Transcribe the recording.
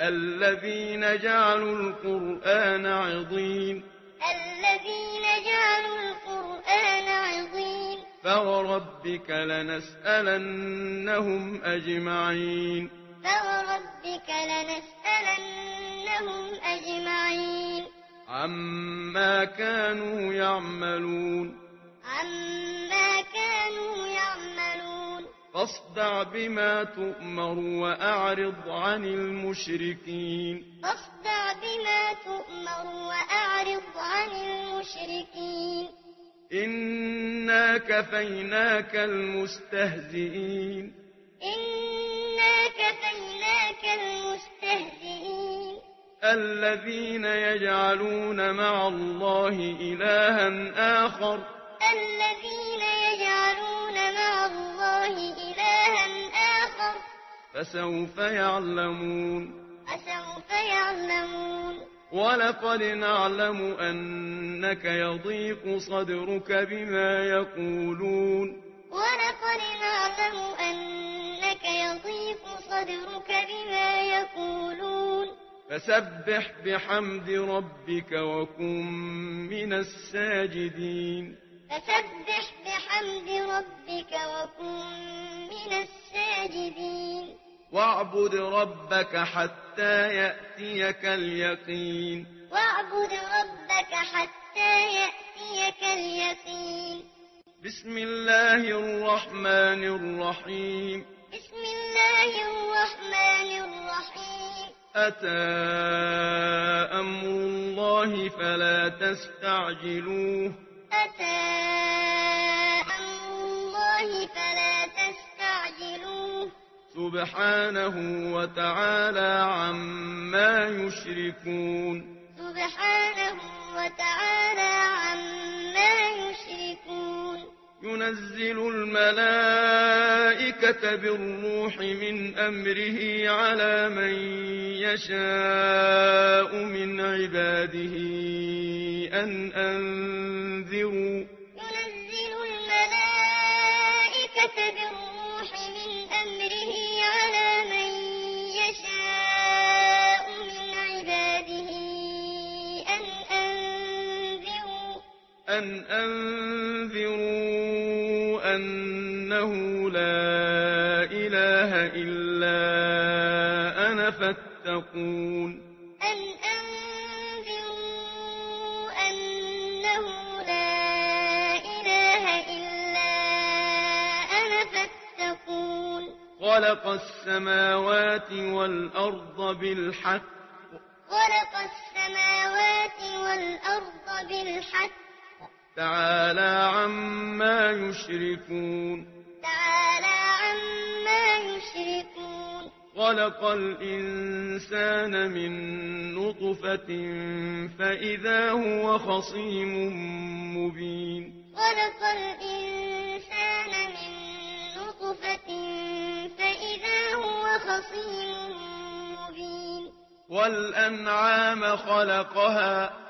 الذين جعلوا القرآن عظيم. الذين جعلوا القرآن عظيم. فوربك لنسألنهم أجمعين. فوربك لنسألنهم أجمعين. عما كانوا يعملون. عما فاصدع بما تؤمر وأعرض عن المشركين. فاصدع بما تؤمر وأعرض عن المشركين. إنا كفيناك المستهزئين. إنا كفيناك المستهزئين. الذين يجعلون مع الله إلها آخر. الذين فسوف يعلمون. فسوف يعلمون. ولقد نعلم أنك يضيق صدرك بما يقولون. ولقد نعلم أنك يضيق صدرك بما يقولون. فسبح بحمد ربك وكن من الساجدين. فسبح بحمد ربك وكن من الساجدين. واعبد ربك حتى يأتيك اليقين. واعبد ربك حتى يأتيك اليقين. بسم الله الرحمن الرحيم. بسم الله الرحمن الرحيم. أتى أمر الله فلا تستعجلوه. أتى سبحانه وتعالى عما يشركون. سبحانه وتعالى عما يشركون. ينزل الملائكة بالروح من أمره على من يشاء من عباده أن أنذروا. ينزل الملائكة أن أنذروا أنه لا إله إلا أنا فاتقون أن أنذروا أنه لا إله إلا أنا فاتقون خلق السماوات والأرض بالحق خلق السماوات والأرض بالحق تعالى عما يشركون. تعالى عما يشركون. خلق الإنسان من نطفة فإذا هو خصيم مبين. خلق الإنسان من نطفة فإذا هو خصيم مبين. والأنعام خلقها.